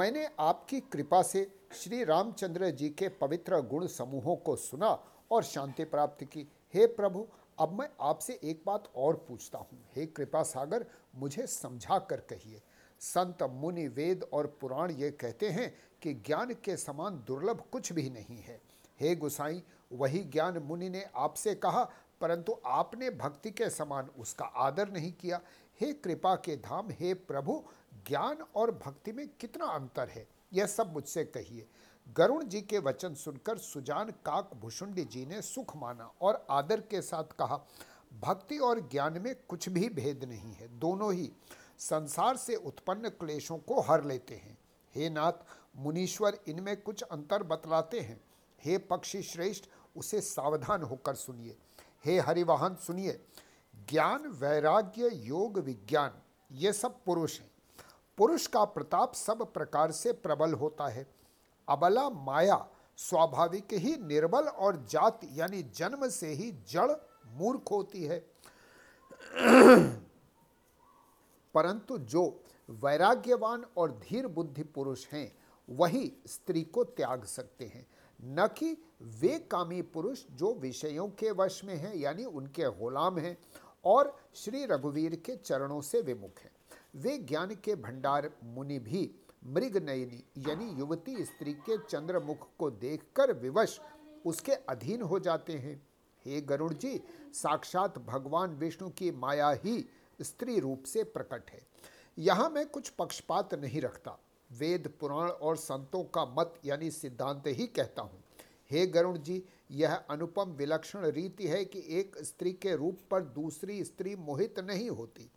मैंने आपकी कृपा से श्री रामचंद्र जी के पवित्र गुण समूहों को सुना और शांति प्राप्त की। हे प्रभु, अब मैं आपसे एक बात और पूछता हूँ। हे कृपा सागर, मुझे समझा कर कहिए। संत मुनि वेद और पुराण ये कहते हैं कि ज्ञान के समान दुर्लभ कुछ भी नहीं है। हे गुसाई, वही ज्ञान मुनि ने आपसे कहा, परंतु आपने भक्ति के समान उसका आदर नहीं किया। हे कृपा के धाम, हे प्रभु ज्ञान और भक्ति में कितना अंतर है? यह सब मुझसे कहिए। गरुण जी के वचन सुनकर सुजान काक भुषुंडी जी ने सुख माना और आदर के साथ कहा, भक्ति और ज्ञान में कुछ भी भेद नहीं है। दोनों ही संसार से उत्पन्न क्लेशों को हर लेते हैं। हे नाथ, मुनीश्वर, इनमें कुछ अंतर बतलाते हैं। हे पक्षी श्रेष्ठ, उसे सावधान होकर सुनिए। हे हरिवाहन, सुनिए। ज्ञान, वैराग्य, योग, विज्ञान, ये सब पुरुष हैं। पुरुष का प्रताप सब प्रकार से प्रबल होता है। अबला माया स्वाभाविक ही निर्बल और जाति यानी जन्म से ही जड़ मूर्ख होती है। परंतु जो वैराग्यवान और धीर बुद्धि पुरुष हैं, वही स्त्री को त्याग सकते हैं। न कि वे कामी पुरुष जो विषयों के वश में हैं, यानी उनके गुलाम हैं और श्री रघुवीर के चरणों से विमुख हैं। वे ज्ञान के भंडार मुनि भी मृग नयनी, यानी युवती स्त्री के चंद्रमुख को देखकर विवश उसके अधीन हो जाते हैं। हे गरुड़ जी साक्षात भगवान विष्णु की माया ही स्त्री रूप से प्रकट है। यहाँ मैं कुछ पक्षपात नहीं रखता। वेद, पुराण और संतों का मत, यानी सिद्धांत ही कहता हूँ। हे गरुण जी यह अनुपम विलक्षण रीति है कि एक स्त्री के रूप पर दूसरी स्त्री मोहित नहीं होती।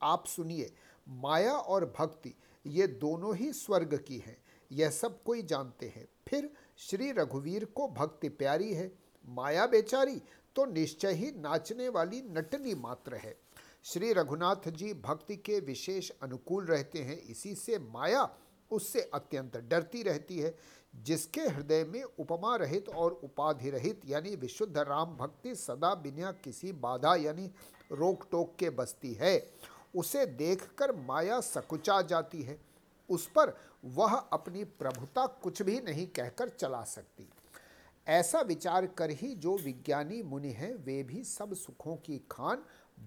आप सुनिए माया और भक्ति, ये दोनों ही स्वर्ग की हैं। यह सब कोई जानते हैं। फिर श्री रघुवीर को भक्ति प्यारी है। माया बेचारी तो निश्चय ही नाचने वाली नटनी मात्र है। श्री रघुनाथ जी भक्ति के विशेष अनुकूल रहते हैं। इसी से माया उससे अत्यंत डरती रहती है, जिसके हृदय में उपमा रहित और उपाधि रहित, यानी विशुद्ध राम भक्ति सदा बिना किसी बाधा यानी रोक टोक के बसती है। उसे देखकर माया सकुचा जाती है। उस पर वह अपनी प्रभुता कुछ भी नहीं कहकर चला सकती। ऐसा विचार कर ही जो विज्ञानी मुनि हैं, वे भी सब सुखों की खान,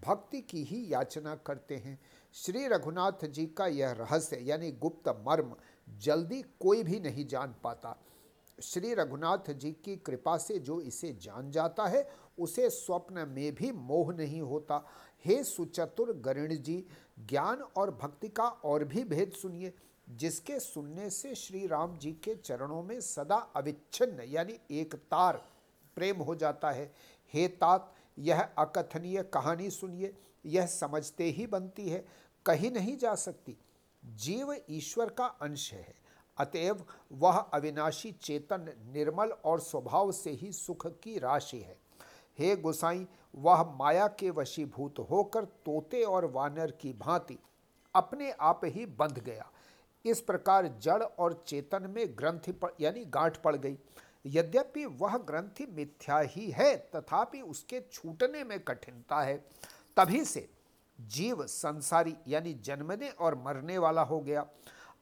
भक्ति की ही याचना करते हैं। श्री रघुनाथ जी का यह रहस्य, यानी गुप्त मर्म, जल्दी कोई भी नहीं जान पाता। श्री रघुनाथ जी की कृपा से जो इसे जान जाता है, उसे स्वप्न में भी मोह नहीं होता। हे सुचतुर गऋण जी, ज्ञान और भक्ति का और भी भेद सुनिए, जिसके सुनने से श्री राम जी के चरणों में सदा अविच्छिन्न, यानी एक तार प्रेम हो जाता है। हे तात, यह अकथनीय कहानी सुनिए, यह समझते ही बनती है, कहीं नहीं जा सकती। जीव ईश्वर का अंश है, अतएव वह अविनाशी चेतन, निर्मल और स्वभाव से ही सुख की राशि है। हे गोसाई, वह माया के वशीभूत होकर तोते और वानर की भांति अपने आप ही बंध गया। इस प्रकार जड़ और चेतन में ग्रंथि यानी गांठ पड़ गई। यद्यपि वह ग्रंथि मिथ्या ही है, तथापि उसके छूटने में कठिनता है। तभी से जीव संसारी, यानी जन्मने और मरने वाला हो गया।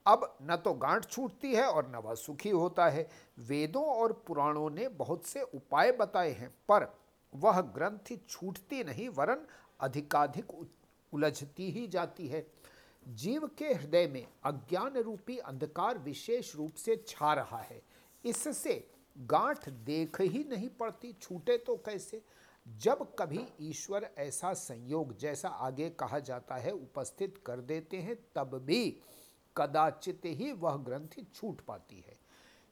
अब न तो गांठ छूटती है और न वह सुखी होता है। वेदों और पुराणों ने बहुत से उपाय बताए हैं, पर वह ग्रंथि छूटती नहीं, वरन अधिकाधिक उलझती ही जाती है। जीव के हृदय में अज्ञान रूपी अंधकार विशेष रूप से छा रहा है। इससे गांठ देख ही नहीं पड़ती, छूटे तो कैसे? जब कभी ईश्वर ऐसा संयोग जैसा आगे कहा जाता है, उपस्थित कर देते हैं, तब भी कदाचित ही वह ग्रंथि छूट पाती है।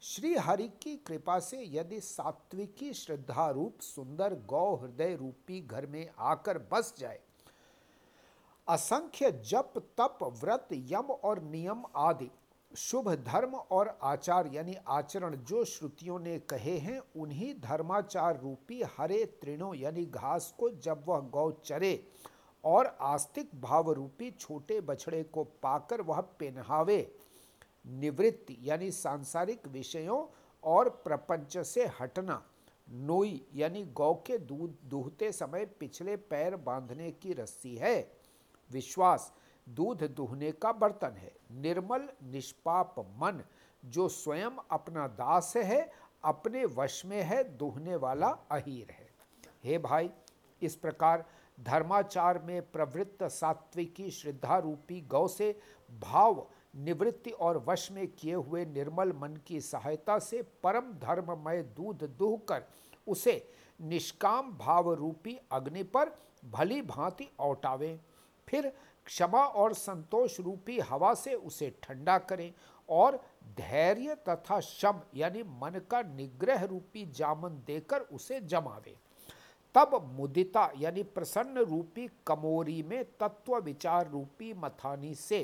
श्री हरि की कृपा से यदि सात्विकी श्रद्धा रूप सुंदर गौ हृदय रूपी घर में आकर बस जाए। असंख्य जप, तप, व्रत, यम और नियम आदि, शुभ धर्म और आचार यानी आचरण जो श्रुतियों ने कहे हैं, उन्हीं धर्माचार रूपी हरे तृणों यानी घास को जब वह गौ चरे और आस्तिक भाव रूपी छोटे बछड़े को पाकर वह पहनावे। निवृत्ति, यानी सांसारिक विषयों और प्रपंच से हटना, नोई, यानी गौ के दूध, दूहते समय पिछले पैर बांधने की रस्सी है। विश्वास, दूध दुहने का बर्तन है। निर्मल, निष्पाप मन, जो स्वयं अपना दास है, अपने वश में है, दुहने वाला अहीर है। हे भाई, इस प्रकार धर्माचार में प्रवृत्त सात्विकी श्रद्धा रूपी गौ से भाव निवृत्ति और वश में किए हुए निर्मल मन की सहायता से परम धर्ममय दूध दूह कर उसे निष्काम भाव रूपी अग्नि पर भली भांति औटावें। फिर क्षमा और संतोष रूपी हवा से उसे ठंडा करें और धैर्य तथा शम यानी मन का निग्रह रूपी जामन देकर उसे जमावे। तब मुदिता यानी प्रसन्न रूपी कमोरी में तत्व विचार रूपी मथानी से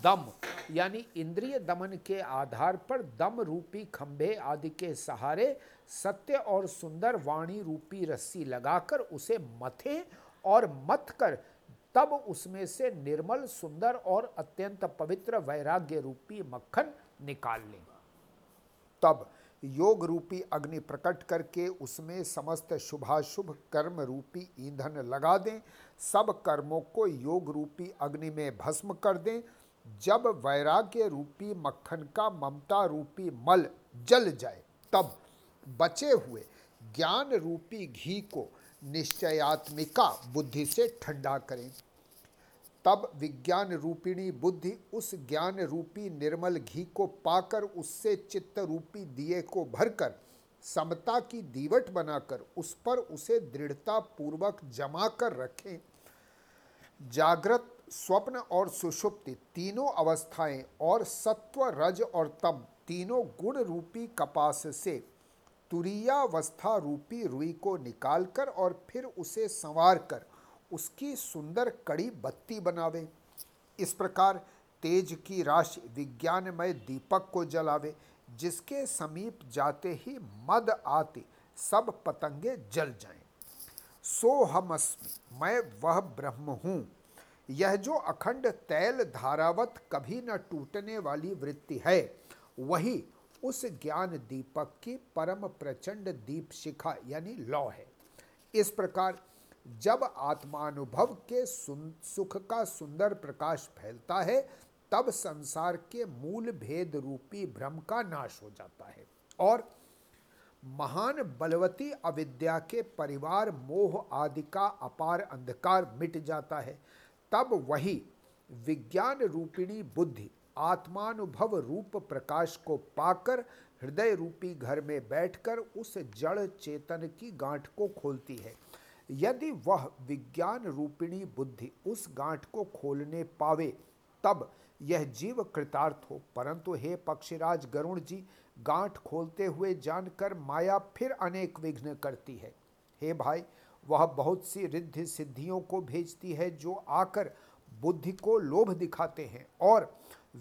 दम, यानी इंद्रिय दमन के आधार पर दम रूपी खंभे आदि के सहारे सत्य और सुंदर वाणी रूपी रस्सी लगाकर उसे मथे और मत कर, तब उसमें से निर्मल, सुंदर और अत्यंत पवित्र वैराग्य रूपी मक्खन निकाल लें। तब योग रूपी अग्नि प्रकट करके उसमें समस्त शुभाशुभ कर्म रूपी ईंधन लगा दें। सब कर्मों को योग रूपी अग्नि में भस्म कर दें। जब वैराग्य रूपी मक्खन का ममता रूपी मल जल जाए, तब बचे हुए ज्ञान रूपी घी को निश्चयात्मिका बुद्धि से ठंडा करें। तब विज्ञान रूपिणी बुद्धि उस ज्ञान रूपी निर्मल घी को पाकर उससे चित्त रूपी दिए को भरकर, समता की दीवट बनाकर उस पर उसे दृढ़ता पूर्वक जमा कर रखें। जागृत स्वप्न और सुषुप्ति तीनों अवस्थाएँ और सत्व, रज और तम तीनों गुण रूपी कपास से तुरीयावस्था रूपी रुई को निकालकर और फिर उसे संवार कर उसकी सुंदर कड़ी बत्ती बनावे इस प्रकार तेज की राशि विज्ञानमय दीपक को जलावे, जिसके समीप जाते ही मद आते सब पतंगे जल जाएँ। सो हम मैं वह ब्रह्म हूँ यह जो अखंड तैल धारावत कभी न टूटने वाली वृत्ति है, वही उस ज्ञान दीपक की परम प्रचंड दीप शिखा यानी लौ है। इस प्रकार जब आत्मानुभव के सुख का सुंदर प्रकाश फैलता है, तब संसार के मूल भेद रूपी भ्रम का नाश हो जाता है और महान बलवती अविद्या के परिवार मोह आदि का अपार अंधकार मिट जाता है। तब वही विज्ञान रूपिणी बुद्धि आत्मानुभव रूप प्रकाश को पाकर हृदय रूपी घर में बैठकर उस जड़ चेतन की गांठ को खोलती है। यदि वह विज्ञान रूपिणी बुद्धि उस गांठ को खोलने पावे, तब यह जीव कृतार्थ हो। परंतु हे पक्षीराज गरुण जी, गांठ खोलते हुए जानकर माया फिर अनेक विघ्न करती है। हे भाई वह बहुत सी रिद्धि सिद्धियों को भेजती है जो आकर बुद्धि को लोभ दिखाते हैं और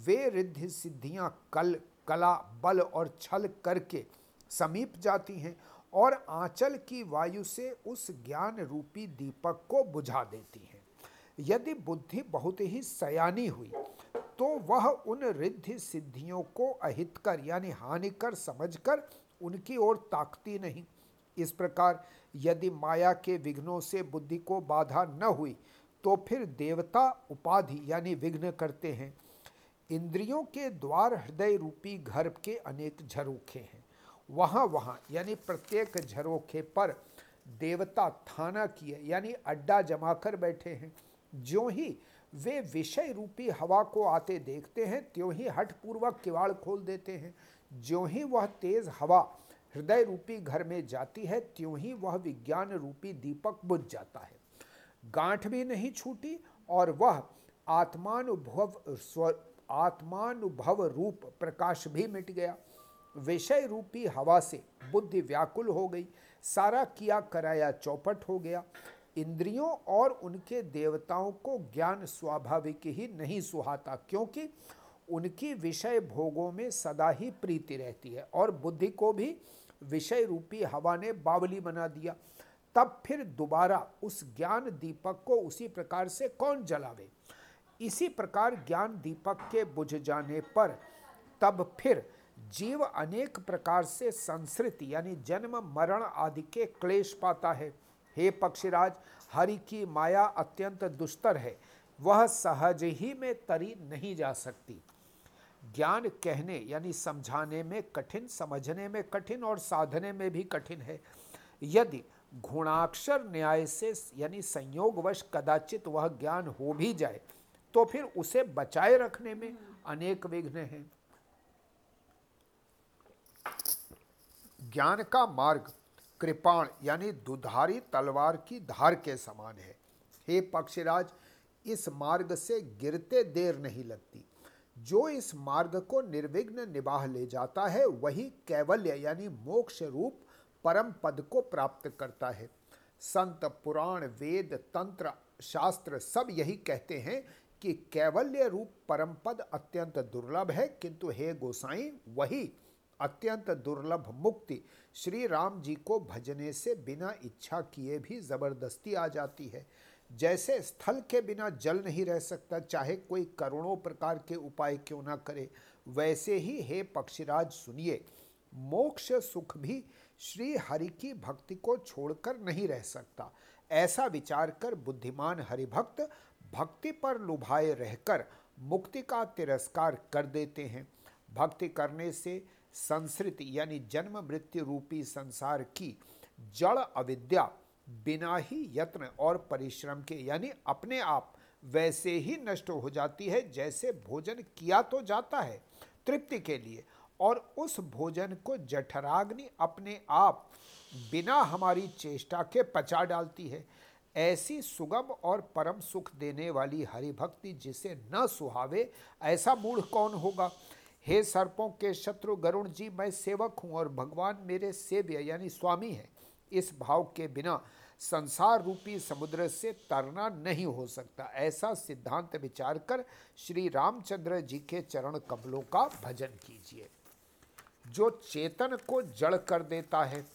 वे रिद्धि सिद्धियाँ कल, कला, बल और छल करके समीप जाती हैं और आंचल की वायु से उस ज्ञान रूपी दीपक को बुझा देती हैं। यदि बुद्धि बहुत ही सयानी हुई तो वह उन रिद्धि सिद्धियों को अहितकर, यानी हानिकर समझकर उनकी ओर ताकती नहीं। इस प्रकार यदि माया के विघ्नों से बुद्धि को बाधा न हुई तो फिर देवता उपाधि यानी विघ्न करते हैं। इंद्रियों के द्वार हृदय रूपी घर के अनेक झरोखे हैं। वहाँ वहाँ, यानी प्रत्येक झरोखे पर देवता थाना किए, यानी अड्डा जमाकर बैठे हैं। जो ही वे विषय रूपी हवा को आते देखते हैं, त्यों ही हठपूर्वक किवाड़ खोल देते हैं। ज्यों ही वह तेज हवा हृदय रूपी घर में जाती है, त्यों ही वह विज्ञान रूपी दीपक बुझ जाता है। गांठ भी नहीं छूटी और वह आत्मानुभव स्व, आत्मानुभव रूप प्रकाश भी मिट गया। विषय रूपी हवा से बुद्धि व्याकुल हो गई। सारा किया कराया चौपट हो गया। इंद्रियों और उनके देवताओं को ज्ञान स्वाभाविक ही नहीं सुहाता, क्योंकि उनकी विषय भोगों में सदा ही प्रीति रहती है और बुद्धि को भी विषय रूपी हवा ने बावली बना दिया। तब फिर दोबारा उस ज्ञान दीपक को उसी प्रकार से कौन जलावे? इसी प्रकार ज्ञान दीपक के बुझ जाने पर तब फिर जीव अनेक प्रकार से संस्कृति यानी जन्म, मरण आदि के क्लेश पाता है। हे पक्षीराज, हरि की माया अत्यंत दुष्तर है। वह सहज ही में तरी नहीं जा सकती। ज्ञान कहने, यानी समझाने में कठिन, समझने में कठिन और साधने में भी कठिन है। यदि घुणाक्षर न्याय से, यानी संयोगवश कदाचित वह ज्ञान हो भी जाए तो फिर उसे बचाए रखने में अनेक विघ्न हैं। ज्ञान का मार्ग कृपाण, यानी दुधारी तलवार की धार के समान है। हे पक्षीराज, इस मार्ग से गिरते देर नहीं लगती। जो इस मार्ग को निर्विघ्न निबाह ले जाता है, वही कैवल्य यानी मोक्ष रूप परम पद को प्राप्त करता है। संत, पुराण, वेद, तंत्र, शास्त्र सब यही कहते हैं कि कैवल्य रूप परम पद अत्यंत दुर्लभ है। किंतु हे गोसाई, वही अत्यंत दुर्लभ मुक्ति श्री राम जी को भजने से बिना इच्छा किए भी ज़बरदस्ती आ जाती है। जैसे स्थल के बिना जल नहीं रह सकता, चाहे कोई करोड़ों प्रकार के उपाय क्यों ना करे, वैसे ही हे पक्षीराज सुनिए, मोक्ष सुख भी श्री हरि की भक्ति को छोड़कर नहीं रह सकता। ऐसा विचार कर बुद्धिमान हरिभक्त भक्ति पर लुभाए रहकर मुक्ति का तिरस्कार कर देते हैं। भक्ति करने से संस्कृति यानी जन्म मृत्यु रूपी संसार की जड़ अविद्या बिना ही यत्न और परिश्रम के, यानी अपने आप वैसे ही नष्ट हो जाती है जैसे भोजन किया तो जाता है तृप्ति के लिए। और उस भोजन को जठराग्नि अपने आप बिना हमारी चेष्टा के पचा डालती है। ऐसी सुगम और परम सुख देने वाली हरि भक्ति जिसे न सुहावे, ऐसा मूढ़ कौन होगा? हे सर्पों के शत्रु, गरुण जी, मैं सेवक हूँ और भगवान मेरे सेव्य, यानी स्वामी है। इस भाव के बिना संसार रूपी समुद्र से तरना नहीं हो सकता। ऐसा सिद्धांत विचार कर श्री रामचंद्र जी के चरण कमलों का भजन कीजिए। जो चेतन को जड़ कर देता है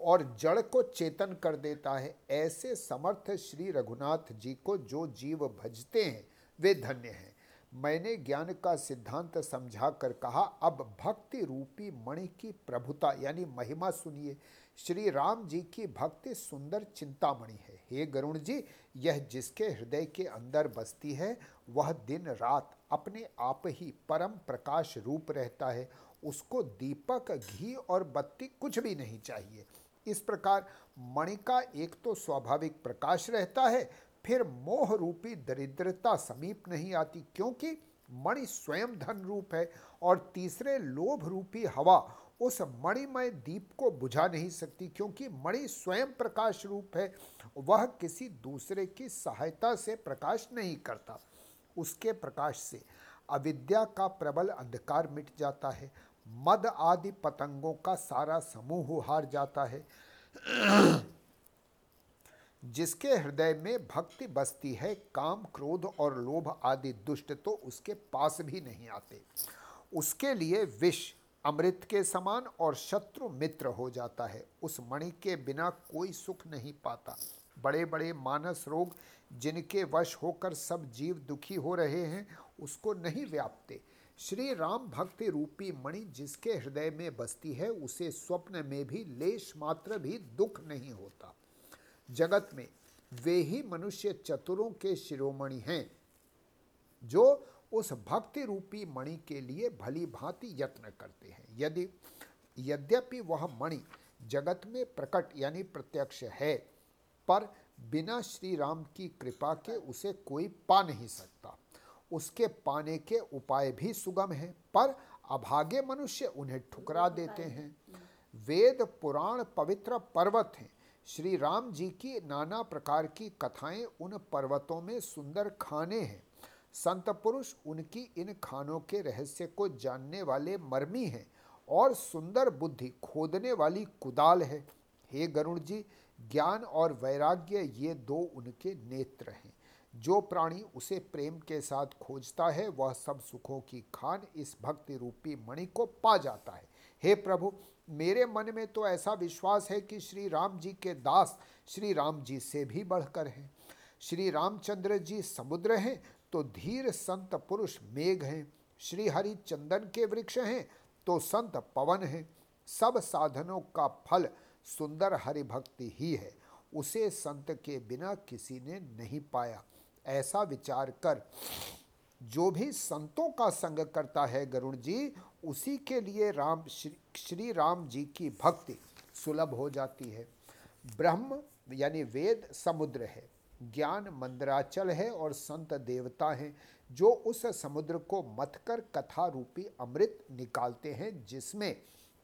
और जड़ को चेतन कर देता है, ऐसे समर्थ श्री रघुनाथ जी को जो जीव भजते हैं, वे धन्य हैं। मैंने ज्ञान का सिद्धांत समझा कर कहा, अब भक्ति रूपी मणि की प्रभुता यानी महिमा सुनिए। श्री राम जी की भक्ति सुंदर चिंतामणि है। हे गरुण जी, यह जिसके हृदय के अंदर बसती है, वह दिन रात अपने आप ही परम प्रकाश रूप रहता है। उसको दीपक, घी और बत्ती कुछ भी नहीं चाहिए। इस प्रकार मणि का एक तो स्वाभाविक प्रकाश रहता है, फिर मोह रूपी दरिद्रता समीप नहीं आती, क्योंकि मणि स्वयं धन रूप है और तीसरे लोभ रूपी हवा उस मणिमय दीप को बुझा नहीं सकती, क्योंकि मणि स्वयं प्रकाश रूप है, वह किसी दूसरे की सहायता से प्रकाश नहीं करता। उसके प्रकाश से अविद्या का प्रबल अंधकार मिट जाता है, मद आदि पतंगों का सारा समूह हार जाता है। जिसके हृदय में भक्ति बसती है, काम, क्रोध और लोभ आदि दुष्ट तो उसके पास भी नहीं आते। उसके लिए विष अमृत के समान और शत्रु मित्र हो जाता है। उस मणि के बिना कोई सुख नहीं पाता। बड़े बड़े मानस रोग जिनके वश होकर सब जीव दुखी हो रहे हैं, उसको नहीं व्यापते। श्री राम भक्ति रूपी मणि जिसके हृदय में बसती है, उसे स्वप्न में भी लेश मात्र भी दुख नहीं होता। जगत में वे ही मनुष्य चतुरों के शिरोमणि हैं, जो उस भक्ति रूपी मणि के लिए भली भांति यत्न करते हैं। यदि यद्यपि वह मणि जगत में प्रकट यानी प्रत्यक्ष है पर बिना श्री राम की कृपा के उसे कोई पा नहीं सकता। उसके पाने के उपाय भी सुगम हैं पर अभागे मनुष्य उन्हें ठुकरा देते हैं। वेद पुराण पवित्र पर्वत हैं। श्री राम जी की नाना प्रकार की कथाएँ उन पर्वतों में सुंदर खाने हैं। संत पुरुष उनकी इन खानों के रहस्य को जानने वाले मर्मी हैं और सुंदर बुद्धि खोदने वाली कुदाल है। हे गरुण जी ज्ञान और वैराग्य ये दो उनके नेत्र हैं। जो प्राणी उसे प्रेम के साथ खोजता है, वह सब सुखों की खान इस भक्ति रूपी मणि को पा जाता है। हे प्रभु, मेरे मन में तो ऐसा विश्वास है कि श्री राम जी के दास श्री राम जी से भी बढ़कर हैं। श्री रामचंद्र जी समुद्र हैं तो धीर संत पुरुष मेघ हैं श्री हरि चंदन के वृक्ष हैं तो संत पवन हैं। सब साधनों का फल सुंदर हरि भक्ति ही है। उसे संत के बिना किसी ने नहीं पाया। ऐसा विचार कर जो भी संतों का संग करता है गरुण जी उसी के लिए राम श्री, श्री राम जी की भक्ति सुलभ हो जाती है। ब्रह्म यानी वेद समुद्र है। ज्ञान मंदराचल है और संत देवता हैं, जो उस समुद्र को मथकर कथा रूपी अमृत निकालते हैं, जिसमें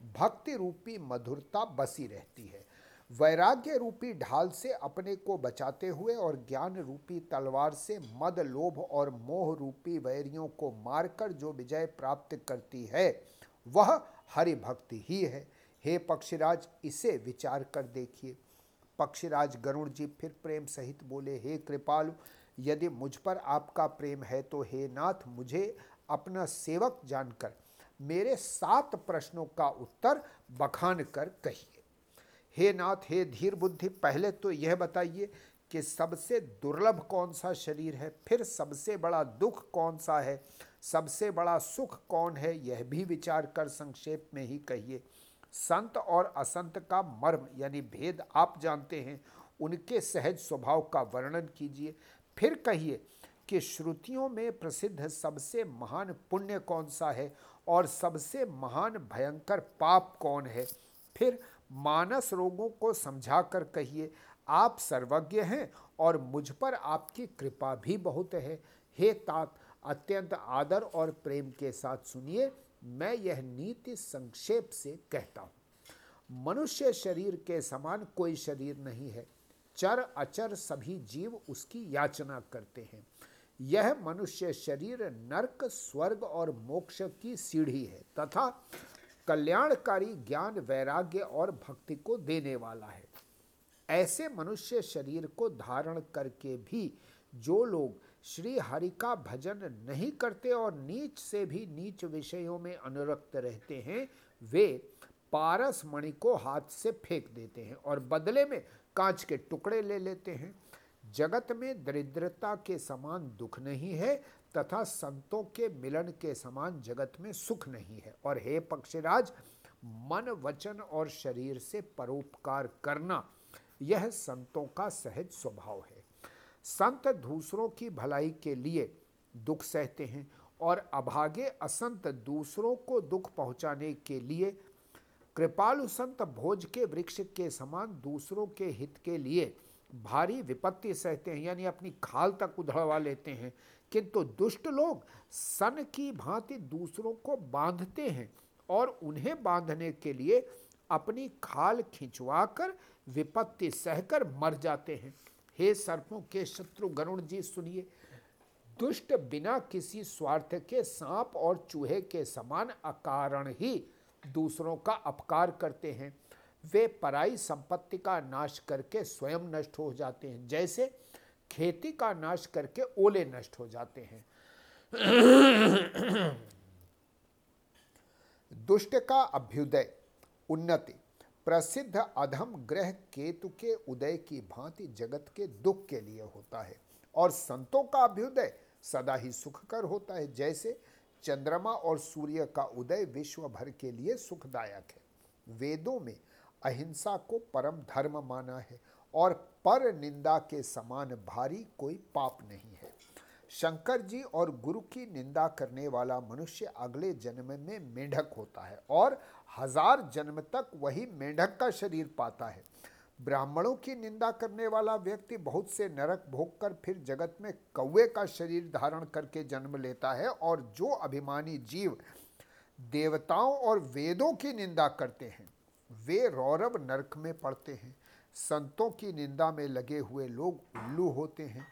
भक्ति रूपी मधुरता बसी रहती है। वैराग्य रूपी ढाल से अपने को बचाते हुए और ज्ञान रूपी तलवार से मद, लोभ और मोह रूपी वैरियों को मारकर जो विजय प्राप्त करती है, वह हरि भक्ति ही है। हे पक्षीराज, इसे विचार कर देखिए। पक्षीराज गरुण जी फिर प्रेम सहित बोले, हे कृपालु, यदि मुझ पर आपका प्रेम है तो हे नाथ, मुझे अपना सेवक जानकर मेरे सात प्रश्नों का उत्तर बखान कर कहिए। हे नाथ, हे धीर बुद्धि, पहले तो यह बताइए कि सबसे दुर्लभ कौन सा शरीर है? फिर सबसे बड़ा दुख कौन सा है? सबसे बड़ा सुख कौन है? यह भी विचार कर संक्षेप में ही कहिए। संत और असंत का मर्म, यानी भेद आप जानते हैं, उनके सहज स्वभाव का वर्णन कीजिए। फिर कहिए कि श्रुतियों में प्रसिद्ध सबसे महान पुण्य कौन सा है और सबसे महान भयंकर पाप कौन है? फिर मानस रोगों को समझा कर कहिए, आप सर्वज्ञ हैं और मुझ पर आपकी कृपा भी बहुत है। हे तात, अत्यंत आदर और प्रेम के साथ सुनिए। मैं यह नीति संक्षेप से कहता हूँ। मनुष्य शरीर के समान कोई शरीर नहीं है। चर, अचर सभी जीव उसकी याचना करते हैं। यह मनुष्य शरीर, नरक, स्वर्ग और मोक्ष की सीढ़ी है तथा कल्याणकारी ज्ञान, वैराग्य और भक्ति को देने वाला है। ऐसे मनुष्य शरीर को धारण करके भी जो लोग श्री हरि का भजन नहीं करते और नीच से भी नीच विषयों में अनुरक्त रहते हैं, वे पारस मणि को हाथ से फेंक देते हैं और बदले में कांच के टुकड़े ले लेते हैं। जगत में दरिद्रता के समान दुख नहीं है तथा संतों के मिलन के समान जगत में सुख नहीं है। और हे पक्षराज, मन, वचन और शरीर से परोपकार करना, यह संतों का सहज स्वभाव है। संत दूसरों की भलाई के लिए दुख सहते हैं और अभागे असंत दूसरों को दुख पहुँचाने के लिए कृपालु संत भोज के वृक्ष के समान दूसरों के हित के लिए भारी विपत्ति सहते हैं, यानी अपनी खाल तक उधड़वा लेते हैं। किंतु दुष्ट लोग सन की भांति दूसरों को बांधते हैं और उन्हें बांधने के लिए अपनी खाल खिंचवाकर विपत्ति सहकर मर जाते हैं। हे सर्पों के शत्रु गरुण जी, सुनिए। दुष्ट बिना किसी स्वार्थ के सांप और चूहे के समान अकारण ही दूसरों का अपकार करते हैं। वे पराई संपत्ति का नाश करके स्वयं नष्ट हो जाते हैं, जैसे खेती का नाश करके ओले नष्ट हो जाते हैं। दुष्ट का अभ्युदय, उन्नति। प्रसिद्ध अधम ग्रह केतु के उदय की भांति जगत के दुख के लिए होता है और संतों का अभ्युदय सदा ही सुखकर होता है, जैसे चंद्रमा और सूर्य का उदय विश्व भर के लिए सुखदायक है। वेदों में अहिंसा को परम धर्म माना है और पर निंदा के समान भारी कोई पाप नहीं है। शंकर जी और गुरु की निंदा करने वाला मनुष्य अगले जन्म में मेढक होता है और हज़ार जन्म तक वही मेंढक का शरीर पाता है। ब्राह्मणों की निंदा करने वाला व्यक्ति बहुत से नरक भोग कर फिर जगत में कौवे का शरीर धारण करके जन्म लेता है और जो अभिमानी जीव देवताओं और वेदों की निंदा करते हैं, वे रौरव नरक में पड़ते हैं। संतों की निंदा में लगे हुए लोग उल्लू होते हैं।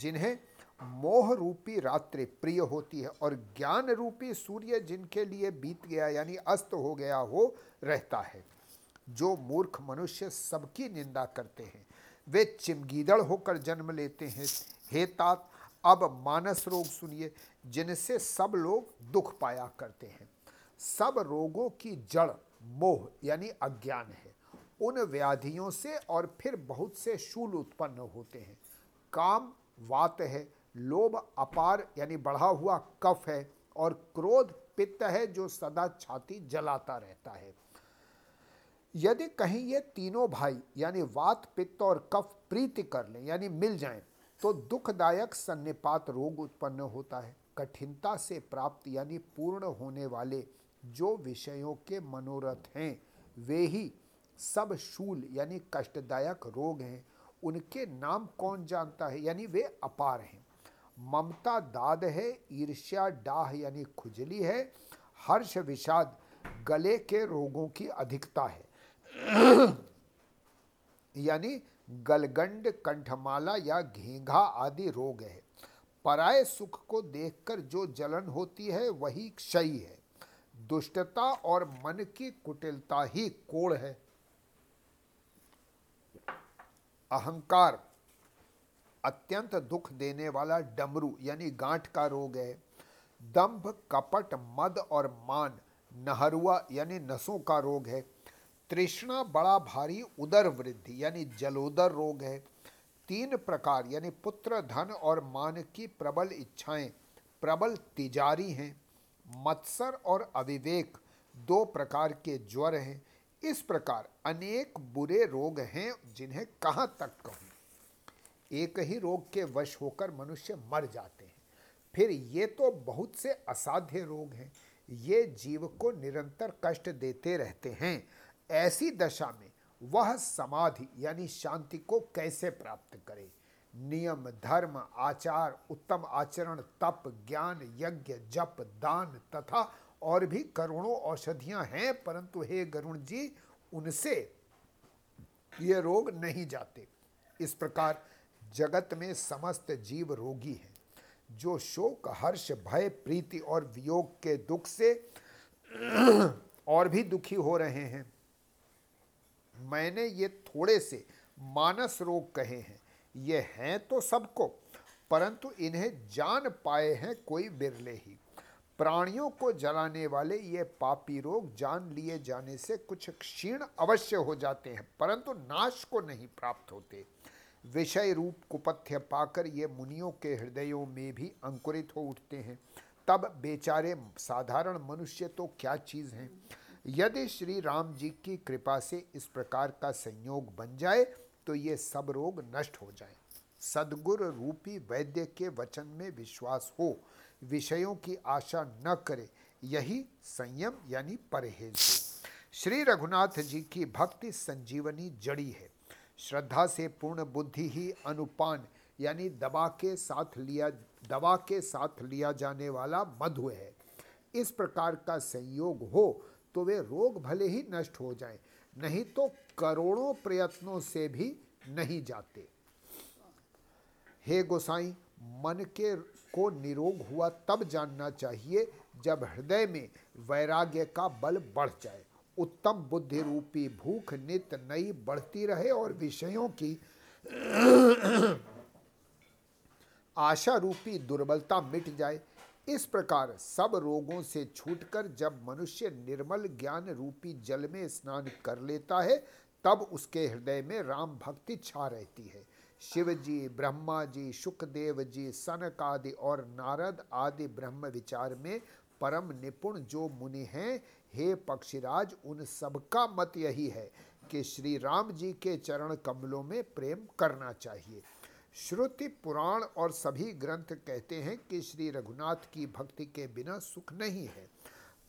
जिन्हें मोह रूपी रात्रि प्रिय होती है और ज्ञान रूपी सूर्य जिनके लिए बीत गया, यानी अस्त हो गया हो रहता है। जो मूर्ख मनुष्य सबकी निंदा करते हैं, वे चिमगीदड़ होकर जन्म लेते हैं। हे तात, अब मानस रोग सुनिए, जिनसे सब लोग दुख पाया करते हैं। सब रोगों की जड़ मोह, यानी अज्ञान है। उन व्याधियों से और फिर बहुत से शूल उत्पन्न होते हैं। काम वात है, लोभ अपार यानी बढ़ा हुआ कफ है और क्रोध पित्त है जो सदा छाती जलाता रहता है। यदि कहीं ये तीनों भाई यानी वात, पित्त और कफ प्रीति कर लें, यानी मिल जाएँ तो दुखदायक सन्निपात रोग उत्पन्न होता है। कठिनता से प्राप्त यानी पूर्ण होने वाले जो विषयों के मनोरथ हैं, वे ही सब शूल यानी कष्टदायक रोग हैं। उनके नाम कौन जानता है? यानी वे अपार हैं। ममता दाद है, ईर्ष्या डाह यानी खुजली है, हर्ष विषाद गले के रोगों की अधिकता है। यानी गलगंड, कंठमाला या घेंघा आदि रोग है। पराय सुख को देखकर जो जलन होती है, वही क्षय है। दुष्टता और मन की कुटिलता ही कोड़ है। अहंकार, अत्यंत दुख देने वाला डमरू, यानी गांठ का रोग है। दंभ, कपट, मद और मान, नहरुआ, यानी नसों का रोग है। तृष्णा, बड़ा भारी उदर वृद्धि, यानी जलोदर रोग है। तीन प्रकार, यानी पुत्र, धन और मान की प्रबल इच्छाएँ, प्रबल तिजारी हैं। मत्सर और अविवेक, दो प्रकार के ज्वर हैं। इस प्रकार अनेक बुरे रोग हैं जिन्हें कहाँ तक कहूँ। एक ही रोग के वश होकर मनुष्य मर जाते हैं। फिर ये तो बहुत से असाध्य रोग हैं। ये जीव को निरंतर कष्ट देते रहते हैं। ऐसी दशा में वह समाधि यानी शांति को कैसे प्राप्त करे? नियम, धर्म, आचार, उत्तम आचरण, तप, ज्ञान, यज्ञ, जप, दान तथा और भी करोड़ों औषधियाँ हैं, परंतु हे गरुण जी, उनसे ये रोग नहीं जाते। इस प्रकार जगत में समस्त जीव रोगी हैं। जो शोक, हर्ष, भय, प्रीति और वियोग के दुख से और भी दुखी हो रहे हैं। मैंने ये थोड़े से मानस रोग कहे हैं। ये हैं तो सबको, परंतु इन्हें जान पाए हैं कोई बिरले ही। प्राणियों को जलाने वाले ये पापी रोग जान लिए जाने से कुछ क्षीण अवश्य हो जाते हैं, परंतु नाश को नहीं प्राप्त होते। विषय रूप कुपथ्य पाकर ये मुनियों के हृदयों में भी अंकुरित हो उठते हैं। तब बेचारे साधारण मनुष्य तो क्या चीज़ हैं? यदि श्री राम जी की कृपा से इस प्रकार का संयोग बन जाए तो ये सब रोग नष्ट हो जाए। सदगुरु रूपी वैद्य के वचन में विश्वास हो विषयों की आशा न करे, यही संयम यानी परहेज है। श्री रघुनाथ जी की भक्ति संजीवनी जड़ी है। श्रद्धा से पूर्ण बुद्धि ही अनुपान, यानी दवा के साथ लिया दवा के साथ लिया जाने वाला मधु है। इस प्रकार का संयोग हो तो वे रोग भले ही नष्ट हो जाएँ, नहीं तो करोड़ों प्रयत्नों से भी नहीं जाते। हे गोसाई, मन के को निरोग हुआ तब जानना चाहिए जब हृदय में वैराग्य का बल बढ़ जाए। उत्तम बुद्धि रूपी भूख नित नई बढ़ती रहे और विषयों की आशा रूपी दुर्बलता मिट जाए। इस प्रकार सब रोगों से छूटकर जब मनुष्य निर्मल ज्ञान रूपी जल में स्नान कर लेता है, तब उसके हृदय में राम भक्ति छा रहती है। शिव जी ब्रह्मा जी सुखदेव जी सनक आदि और नारद आदि ब्रह्म विचार में परम निपुण जो मुनि हैं, हे पक्षीराज, उन सबका मत यही है कि श्री राम जी के चरण कमलों में प्रेम करना चाहिए। श्रुति पुराण और सभी ग्रंथ कहते हैं कि श्री रघुनाथ की भक्ति के बिना सुख नहीं है।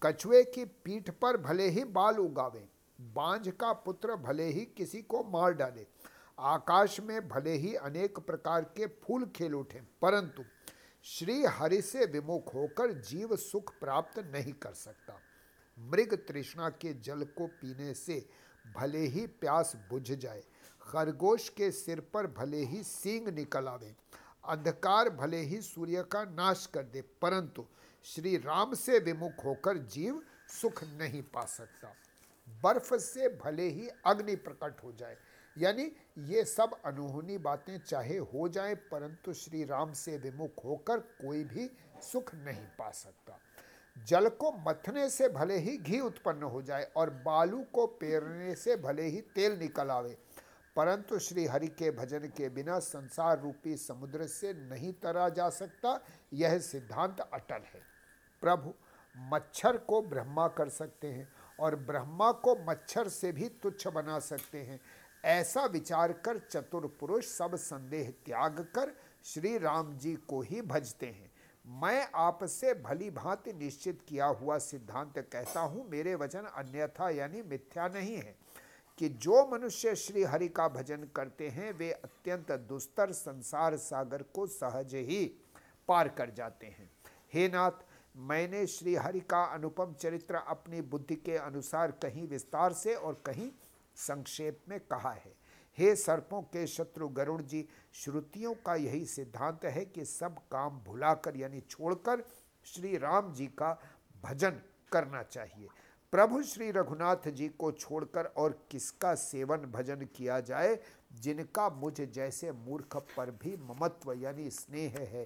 कछुए की पीठ पर भले ही बाल उगावे, बांझ का पुत्र भले ही किसी को मार डाले आकाश में भले ही अनेक प्रकार के फूल खेल उठे, परंतु श्री हरि से विमुख होकर जीव सुख प्राप्त नहीं कर सकता। मृग तृष्णा के जल को पीने से भले ही प्यास बुझ जाए, खरगोश के सिर पर भले ही सींग निकल आवे, अंधकार भले ही सूर्य का नाश कर दे, परंतु श्री राम से विमुख होकर जीव सुख नहीं पा सकता। बर्फ़ से भले ही अग्नि प्रकट हो जाए यानी ये सब अनहोनी बातें चाहे हो जाएँ, परंतु श्री राम से विमुख होकर कोई भी सुख नहीं पा सकता। जल को मथने से भले ही घी उत्पन्न हो जाए और बालू को पेरने से भले ही तेल निकल आवे, परंतु श्री हरि के भजन के बिना संसार रूपी समुद्र से नहीं तरा जा सकता, यह सिद्धांत अटल है। प्रभु, मच्छर को ब्रह्मा कर सकते हैं और ब्रह्मा को मच्छर से भी तुच्छ बना सकते हैं। ऐसा विचार कर चतुर पुरुष सब संदेह त्याग कर श्री राम जी को ही भजते हैं। मैं आपसे भली भांति निश्चित किया हुआ सिद्धांत कहता हूँ, मेरे वचन अन्यथा यानी मिथ्या नहीं है कि जो मनुष्य श्री हरि का भजन करते हैं, वे अत्यंत दुस्तर संसार सागर को सहज ही पार कर जाते हैं। हे नाथ, मैंने श्री हरि का अनुपम चरित्र अपनी बुद्धि के अनुसार कहीं विस्तार से और कहीं संक्षेप में कहा है, हे सर्पों के शत्रु गरुड़ जी, श्रुतियों का यही सिद्धांत है कि सब काम भुलाकर यानी छोड़कर श्री राम जी का भजन करना चाहिए। प्रभु श्री रघुनाथ जी को छोड़कर और किसका सेवन भजन किया जाए, जिनका मुझ जैसे मूर्ख पर भी ममत्व यानी स्नेह है?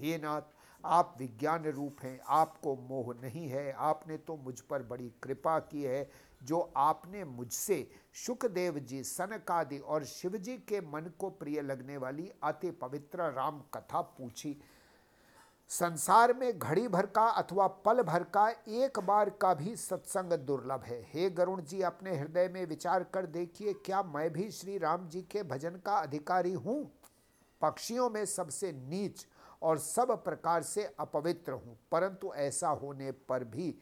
हे नाथ, आप विज्ञान रूप हैं, आपको मोह नहीं है, आपने तो मुझ पर बड़ी कृपा की है। जो आपने मुझसे सुखदेव जी, सनकादि और शिव जी के मन को प्रिय लगने वाली अति पवित्र राम कथा पूछी। संसार में घड़ी भर का अथवा पल भर का एक बार का भी सत्संग दुर्लभ है। हे गरुण जी, अपने हृदय में विचार कर देखिए, क्या मैं भी श्री राम जी के भजन का अधिकारी हूँ? पक्षियों में सबसे नीच और सब प्रकार से अपवित्र हूँ, परंतु ऐसा होने पर भी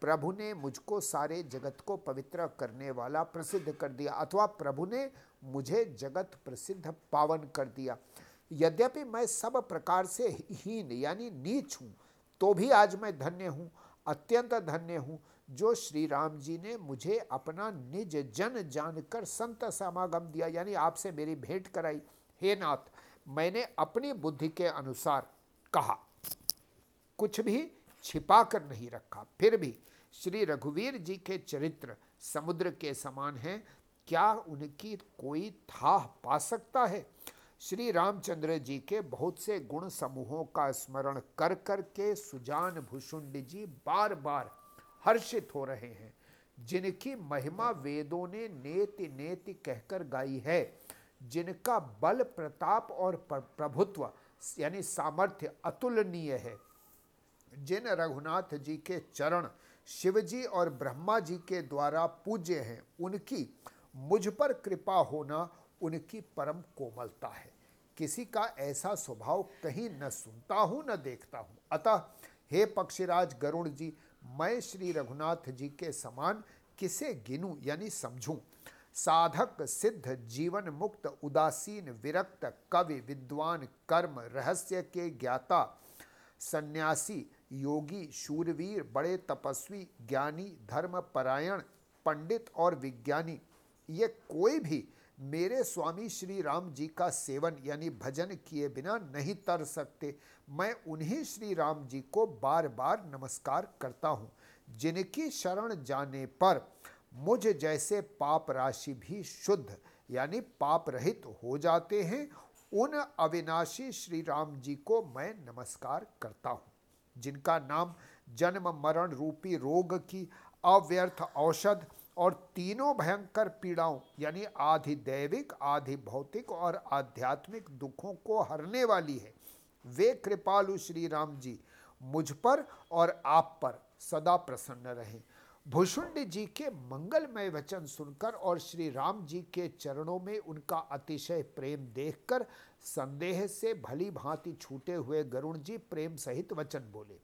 प्रभु ने मुझको सारे जगत को पवित्र करने वाला प्रसिद्ध कर दिया, अथवा प्रभु ने मुझे जगत प्रसिद्ध पावन कर दिया। यद्यपि मैं सब प्रकार से हीन, यानी नीच हूँ तो भी आज मैं धन्य हूँ, अत्यंत धन्य हूँ, जो श्री राम जी ने मुझे अपना निज जन जानकर संत समागम दिया, यानी आपसे मेरी भेंट कराई। हे नाथ, मैंने अपनी बुद्धि के अनुसार कहा। कुछ भी छिपा कर नहीं रखा। फिर भी श्री रघुवीर जी के चरित्र समुद्र के समान हैं। क्या उनकी कोई था पा सकता है? श्री रामचंद्र जी के बहुत से गुण समूहों का स्मरण कर कर के सुजान भूषुंड जी बार बार हर्षित हो रहे हैं। जिनकी महिमा वेदों ने नेति नेति कहकर गाई है, जिनका बल प्रताप और प्रभुत्व यानी सामर्थ्य अतुलनीय है। जिन रघुनाथ जी के चरण शिवजी और ब्रह्मा जी के द्वारा पूज्य हैं, उनकी मुझ पर कृपा होना उनकी परम कोमलता है। किसी का ऐसा स्वभाव कहीं न सुनता हूँ, न देखता हूँ। अतः हे पक्षीराज गरुण जी, मैं श्री रघुनाथ जी के समान किसे गिनूं, यानी समझूं? साधक, सिद्ध, जीवन मुक्त, उदासीन, विरक्त, कवि, विद्वान, कर्म, रहस्य के ज्ञाता, सन्यासी योगी, शूरवीर, बड़े तपस्वी, ज्ञानी धर्म परायण पंडित और विज्ञानी, ये कोई भी मेरे स्वामी श्री राम जी का सेवन यानी भजन किए बिना नहीं तर सकते। मैं उन्हीं श्री राम जी को बार बार नमस्कार करता हूँ, जिनकी शरण जाने पर मुझ जैसे पाप राशि भी शुद्ध यानी पाप रहित हो जाते हैं, उन अविनाशी श्री राम जी को मैं नमस्कार करता हूँ। जिनका नाम जन्म, मरण रूपी रोग की अव्यर्थ औषध और तीनों भयंकर पीड़ाओं, यानी आधि दैविक आधि भौतिक और आध्यात्मिक दुखों को हरने वाली है। वे कृपालु श्री राम जी मुझ पर और आप पर सदा प्रसन्न रहें। भूषुंड जी के मंगलमय वचन सुनकर और श्री राम जी के चरणों में उनका अतिशय प्रेम देखकर संदेह से भली भांति छूटे हुए गरुण जी प्रेम सहित वचन बोले।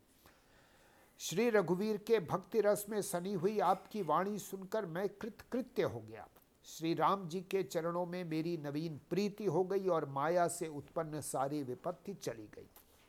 श्री रघुवीर के भक्ति रस में सनी हुई आपकी वाणी सुनकर मैं कृतकृत्य हो गया। श्री राम जी के चरणों में मेरी नवीन प्रीति हो गई और माया से उत्पन्न सारी विपत्ति चली गई।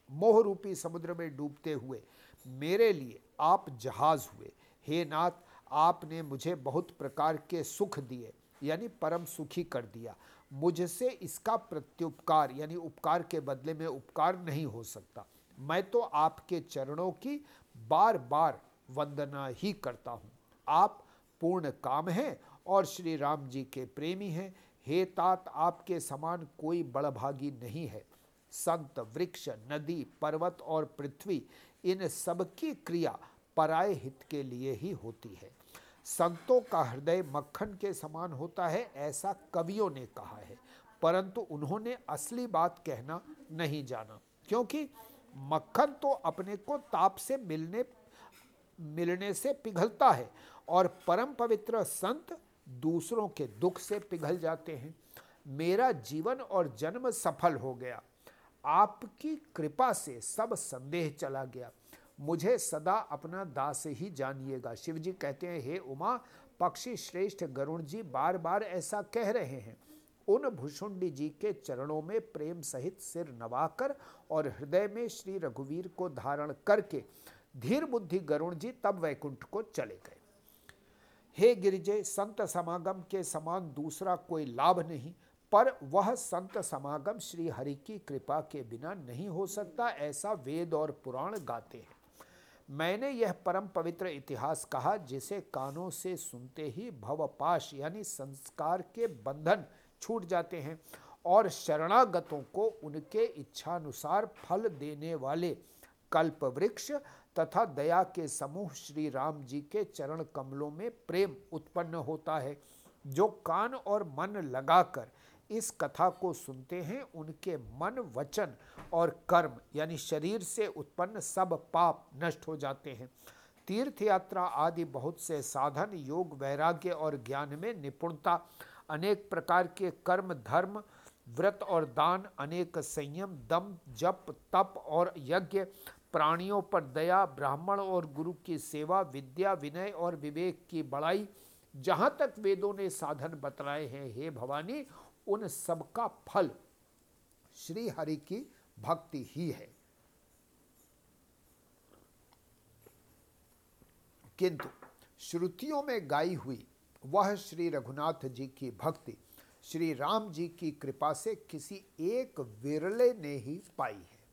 मोह रूपी समुद्र में डूबते हुए मेरे लिए आप जहाज़ हुए। हे नाथ, आपने मुझे बहुत प्रकार के सुख दिए, यानी परम सुखी कर दिया। मुझसे इसका प्रत्युपकार, यानी उपकार के बदले में उपकार नहीं हो सकता। मैं तो आपके चरणों की बार बार वंदना ही करता हूँ। आप पूर्ण काम हैं और श्री राम जी के प्रेमी हैं। हे तात, आपके समान कोई बड़भागी नहीं है। संत, वृक्ष, नदी, पर्वत और पृथ्वी, इन सब की क्रिया पराय हित के लिए ही होती है। संतों का हृदय मक्खन के समान होता है, ऐसा कवियों ने कहा है। परंतु उन्होंने असली बात कहना नहीं जाना, क्योंकि मक्खन तो अपने को ताप से मिलने मिलने से पिघलता है और परम पवित्र संत दूसरों के दुख से पिघल जाते हैं। मेरा जीवन और जन्म सफल हो गया। आपकी कृपा से सब संदेह चला गया। मुझे सदा अपना दास ही जानिएगा। शिव जी कहते हैं, हे उमा, पक्षी श्रेष्ठ गरुण जी बार बार ऐसा कह रहे हैं। उन भुषुंडी जी के चरणों में प्रेम सहित सिर नवाकर और हृदय में श्री रघुवीर को धारण करके धीर बुद्धि गरुण जी तब वैकुंठ को चले गए। हे गिरिजे, संत समागम के समान दूसरा कोई लाभ नहीं, पर वह संत समागम श्री हरि की कृपा के बिना नहीं हो सकता, ऐसा वेद और पुराण गाते हैं। मैंने यह परम पवित्र इतिहास कहा, जिसे कानों से सुनते ही भवपाश, यानी संस्कार के बंधन छूट जाते हैं, और शरणागतों को उनके इच्छानुसार फल देने वाले कल्प वृक्ष तथा दया के समूह श्री राम जी के चरण कमलों में प्रेम उत्पन्न होता है, जो कान और मन लगाकर इस कथा को सुनते हैं, उनके मन, वचन और कर्म, यानी शरीर से उत्पन्न सब पाप नष्ट हो जाते हैं। तीर्थ यात्रा आदि बहुत से साधन, योग, वैराग्य और ज्ञान में निपुणता, अनेक प्रकार के कर्म, धर्म, व्रत और दान, अनेक संयम, दम, जप, तप और यज्ञ, प्राणियों पर दया, ब्राह्मण और गुरु की सेवा, विद्या, विनय और विवेक की बड़ाई, जहाँ तक वेदों ने साधन बतलाए हैं, हे भवानी उन सब का फल श्री हरि की भक्ति ही है। किंतु श्रुतियों में गाई हुई वह श्री रघुनाथ जी की भक्ति श्री राम जी की कृपा से किसी एक विरले ने ही पाई है।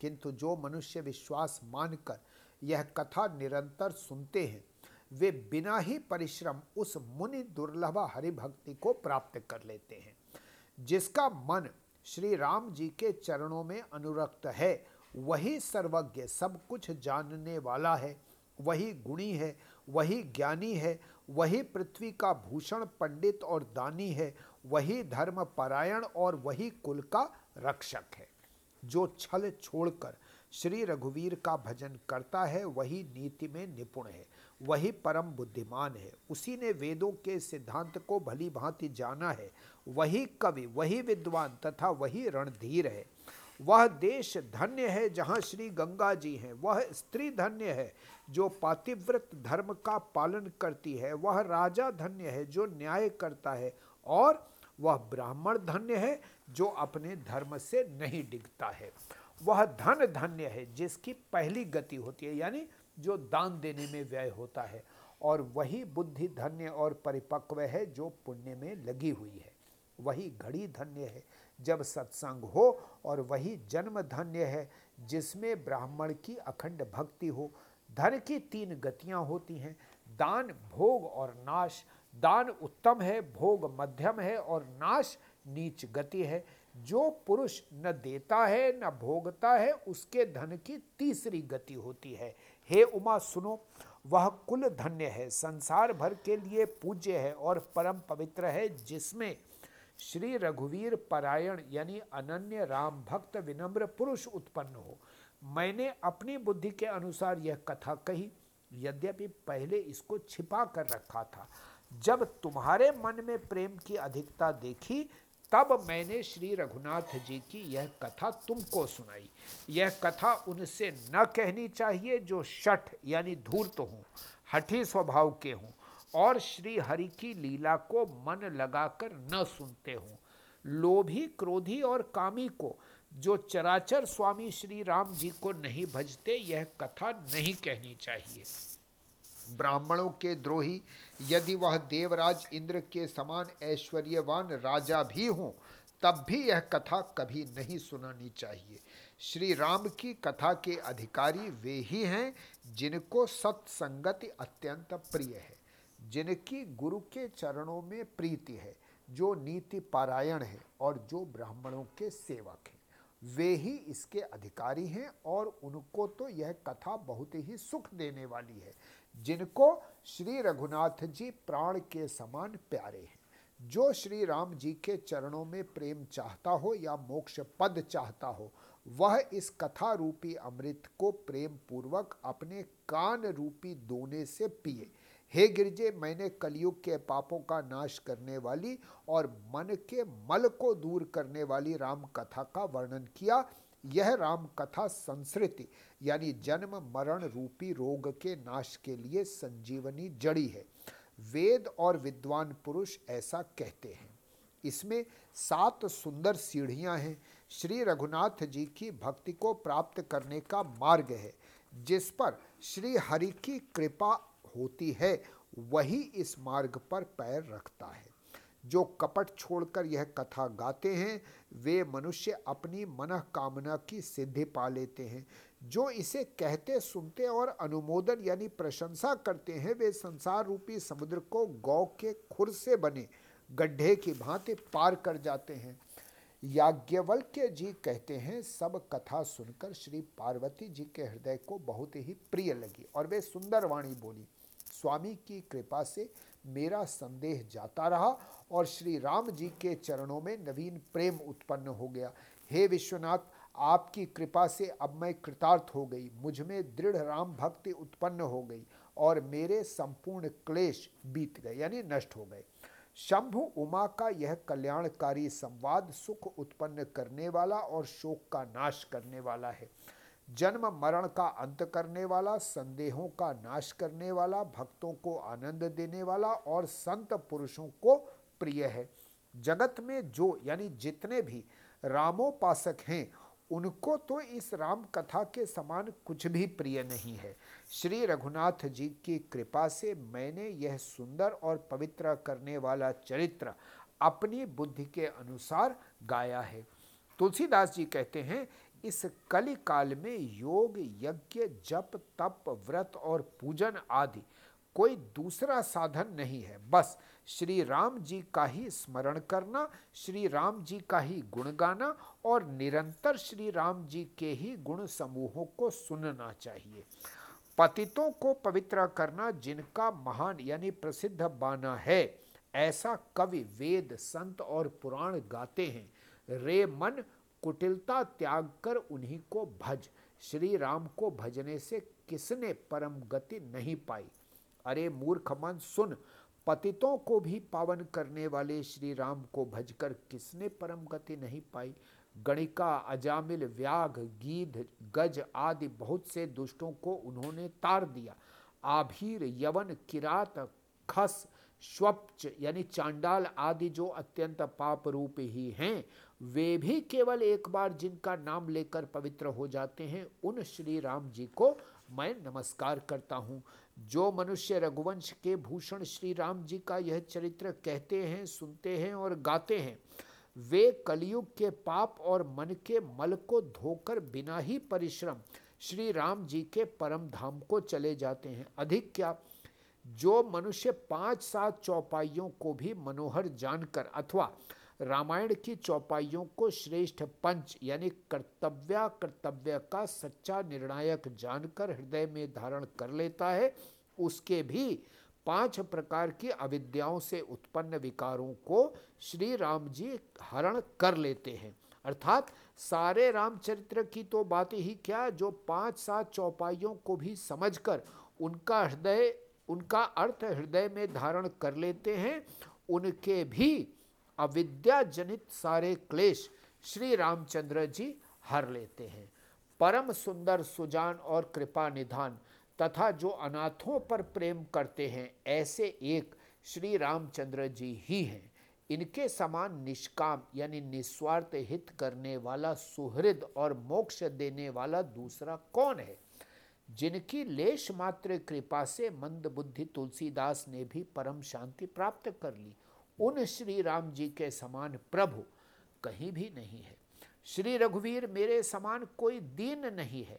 किंतु जो मनुष्य विश्वास मानकर यह कथा निरंतर सुनते हैं, वे बिना ही परिश्रम उस मुनि दुर्लभ हरिभक्ति को प्राप्त कर लेते हैं। जिसका मन श्री राम जी के चरणों में अनुरक्त है, वही सर्वज्ञ सब कुछ जानने वाला है। वही गुणी है, वही ज्ञानी है, वही पृथ्वी का भूषण पंडित और दानी है, वही धर्म परायण और वही कुल का रक्षक है। जो छल छोड़कर श्री रघुवीर का भजन करता है, वही नीति में निपुण है। वही परम बुद्धिमान है। उसी ने वेदों के सिद्धांत को भली भांति जाना है। वही कवि, वही विद्वान तथा वही रणधीर है। वह देश धन्य है जहाँ श्री गंगा जी हैं। वह स्त्री धन्य है जो पातिव्रत धर्म का पालन करती है। वह राजा धन्य है जो न्याय करता है। और वह ब्राह्मण धन्य है जो अपने धर्म से नहीं डिगता है। वह धन धन्य है जिसकी पहली गति होती है। यानी जो दान देने में व्यय होता है। और वही बुद्धि धन्य और परिपक्व है जो पुण्य में लगी हुई है। वही घड़ी धन्य है जब सत्संग हो और वही जन्म धन्य है जिसमें ब्राह्मण की अखंड भक्ति हो। धन की तीन गतियाँ होती हैं। दान भोग और नाश। दान उत्तम है, भोग मध्यम है और नाश नीच गति है। जो पुरुष न देता है, न भोगता है, उसके धन की तीसरी गति होती है। हे उमा, सुनो, वह कुल धन्य है, संसार भर के लिए पूज्य है और परम पवित्र है, जिसमें श्री रघुवीर परायण यानी अनन्य राम भक्त विनम्र पुरुष उत्पन्न हो। मैंने अपनी बुद्धि के अनुसार यह कथा कही, यद्यपि पहले इसको छिपा कर रखा था। जब तुम्हारे मन में प्रेम की अधिकता देखी तब मैंने श्री रघुनाथ जी की यह कथा तुमको सुनाई। यह कथा उनसे न कहनी चाहिए जो शठ यानी धूर्त हों, हठी स्वभाव के हों, और श्री हरि की लीला को मन लगाकर न सुनते हों। लोभी, क्रोधी और कामी को, जो चराचर स्वामी श्री राम जी को नहीं भजते, यह कथा नहीं कहनी चाहिए। ब्राह्मणों के द्रोही, यदि वह देवराज इंद्र के समान ऐश्वर्यवान राजा भी हों, तब भी यह कथा कभी नहीं सुनानी चाहिए। श्री राम की कथा के अधिकारी वे ही हैं, जिनको सत्संगति अत्यंत प्रिय है, जिनकी गुरु के चरणों में प्रीति है, जो नीति पारायण है और जो ब्राह्मणों के सेवक हैं। वे ही इसके अधिकारी हैं और उनको तो यह कथा बहुत ही सुख देने वाली है। जिनको श्री रघुनाथ जी प्राण के समान प्यारे हैं। जो श्री राम जी के चरणों में प्रेम चाहता हो या मोक्ष पद चाहता हो, वह इस कथा रूपी अमृत को प्रेम पूर्वक अपने कान रूपी दोने से पिए। हे गिरजे, मैंने कलयुग के पापों का नाश करने वाली और मन के मल को दूर करने वाली राम कथा का वर्णन किया। यह राम कथा संस्कृति, यानी जन्म मरण रूपी रोग के नाश के लिए संजीवनी जड़ी है। वेद और विद्वान पुरुष ऐसा कहते हैं। इसमें सात सुंदर सीढ़ियाँ हैं। श्री रघुनाथ जी की भक्ति को प्राप्त करने का मार्ग है, जिस पर श्री हरि की कृपा होती है, वही इस मार्ग पर पैर रखता है। जो कपट छोड़कर यह कथा गाते हैं, वे मनुष्य अपनी मन कामना की सिद्धि पा लेते हैं। जो इसे कहते, सुनते और अनुमोदन यानी प्रशंसा करते हैं, वे संसार रूपी समुद्र को गौ के खुर से बने गड्ढे की भांति पार कर जाते हैं। याज्ञवल्क्य जी कहते हैं, सब कथा सुनकर श्री पार्वती जी के हृदय को बहुत ही प्रिय लगी और वे सुंदर वाणी बोली, स्वामी की कृपा से मेरा संदेह जाता रहा और श्री राम जी के चरणों में नवीन प्रेम उत्पन्न हो गया। हे विश्वनाथ, आपकी कृपा से अब मैं कृतार्थ हो गई। मुझमें दृढ़ राम भक्ति उत्पन्न हो गई और मेरे संपूर्ण क्लेश बीत गए, यानी नष्ट हो गए। शंभु उमा का यह कल्याणकारी संवाद सुख उत्पन्न करने वाला और शोक का नाश करने वाला है। जन्म मरण का अंत करने वाला, संदेहों का नाश करने वाला, भक्तों को आनंद देने वाला और संत पुरुषों को प्रिय है। जगत में जो यानी जितने भी रामोपासक हैं, उनको तो इस राम कथा के समान कुछ भी प्रिय नहीं है। श्री रघुनाथ जी की कृपा से मैंने यह सुंदर और पवित्र करने वाला चरित्र अपनी बुद्धि के अनुसार गाया है। तुलसीदास जी कहते हैं इस कली काल में योग, यज्ञ, जप, तप, व्रत और पूजन आदि कोई दूसरा साधन नहीं है। बस श्री राम जी का ही स्मरण करना, श्री राम जी का ही गुण गाना और निरंतर श्री राम जी के ही गुण समूहों को सुनना चाहिए। पतितों को पवित्र करना जिनका महान यानी प्रसिद्ध बाना है, ऐसा कवि, वेद, संत और पुराण गाते हैं। रे मन कुटिलता त्याग कर उन्हीं को भज। श्री राम को भजने से किसने परम गति नहीं पाई? अरे मूर्ख मन, सुन। पतितों को भी पावन करने वाले श्री राम को भजकर किसने परम गति नहीं पाई? गणिका, अजामिल, व्याघ, गीध, गज आदि बहुत से दुष्टों को उन्होंने तार दिया। आभीर, यवन, किरात, खस, स्वप्च, यानी चांडाल आदि जो अत्यंत पाप रूप ही हैं वे भी केवल एक बार जिनका नाम लेकर पवित्र हो जाते हैं, उन श्री राम जी को मैं नमस्कार करता हूँ। जो मनुष्य रघुवंश के भूषण श्री राम जी का यह चरित्र कहते हैं, सुनते हैं और गाते हैं, वे कलयुग के पाप और मन के मल को धोकर बिना ही परिश्रम श्री राम जी के परम धाम को चले जाते हैं। अधिक क्या, जो मनुष्य पाँच सात चौपाइयों को भी मनोहर जानकर अथवा रामायण की चौपाइयों को श्रेष्ठ पंच, यानी कर्तव्य कर्तव्य का सच्चा निर्णायक जानकर हृदय में धारण कर लेता है, उसके भी पाँच प्रकार की अविद्याओं से उत्पन्न विकारों को श्री राम जी हरण कर लेते हैं। अर्थात सारे रामचरित्र की तो बात ही क्या, जो पाँच सात चौपाइयों को भी समझकर उनका हृदय, उनका अर्थ हृदय में धारण कर लेते हैं, उनके भी अविद्या जनित सारे क्लेश श्री रामचंद्र जी हर लेते हैं। परम सुंदर सुजान और कृपा निधान तथा जो अनाथों पर प्रेम करते हैं, ऐसे एक श्री रामचंद्र जी ही हैं। इनके समान निष्काम यानी निस्वार्थ हित करने वाला, सुहृद और मोक्ष देने वाला दूसरा कौन है? जिनकी लेश मात्र कृपा से मंद बुद्धि तुलसीदास ने भी परम शांति प्राप्त कर ली। उन श्री राम जी के समान प्रभु कहीं भी नहीं है। श्री रघुवीर मेरे समान कोई दीन नहीं है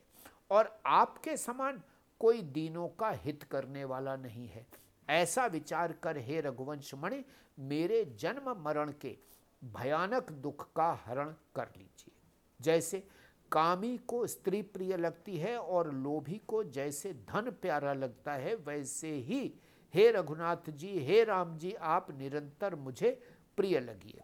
और आपके समान कोई दीनों का हित करने वाला नहीं है। ऐसा विचार कर हे रघुवंश मणि, मेरे जन्म मरण के भयानक दुख का हरण कर लीजिए। जैसे कामी को स्त्री प्रिय लगती है और लोभी को जैसे धन प्यारा लगता है, वैसे ही हे रघुनाथ जी, हे राम जी, आप निरंतर मुझे प्रिय लगिए।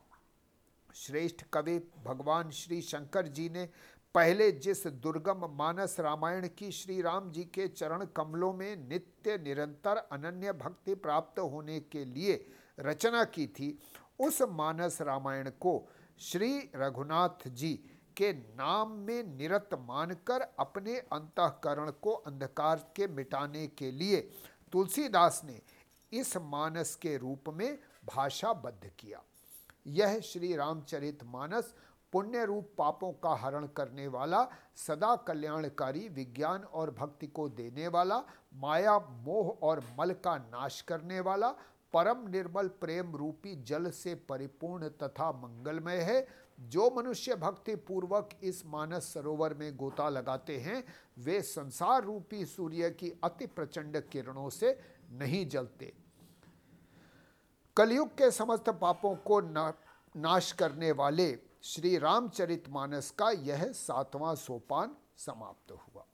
श्रेष्ठ कवि भगवान श्री शंकर जी ने पहले जिस दुर्गम मानस रामायण की श्री राम जी के चरण कमलों में नित्य निरंतर अनन्य भक्ति प्राप्त होने के लिए रचना की थी, उस मानस रामायण को श्री रघुनाथ जी के नाम में निरत मानकर अपने अंतकरण को अंधकार के मिटाने के लिए तुलसीदास ने इस मानस के रूप में भाषाबद्ध किया। यह श्री रामचरित मानस पुण्य रूप पापों का हरण करने वाला, सदा कल्याणकारी विज्ञान और भक्ति को देने वाला, माया, मोह और मल का नाश करने वाला, परम निर्मल प्रेम रूपी जल से परिपूर्ण तथा मंगलमय है। जो मनुष्य भक्ति पूर्वक इस मानस सरोवर में गोता लगाते हैं वे संसार रूपी सूर्य की अति प्रचंड किरणों से नहीं जलते। कलयुग के समस्त पापों को ना, नाश करने वाले श्री रामचरित मानस का यह सातवां सोपान समाप्त हुआ।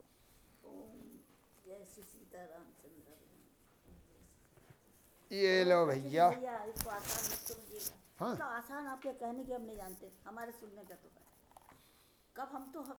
ये लो भैया। हाँ। तो आसान आपके कहने के हम नहीं जानते, हमारे सुनने का तो कब हम तो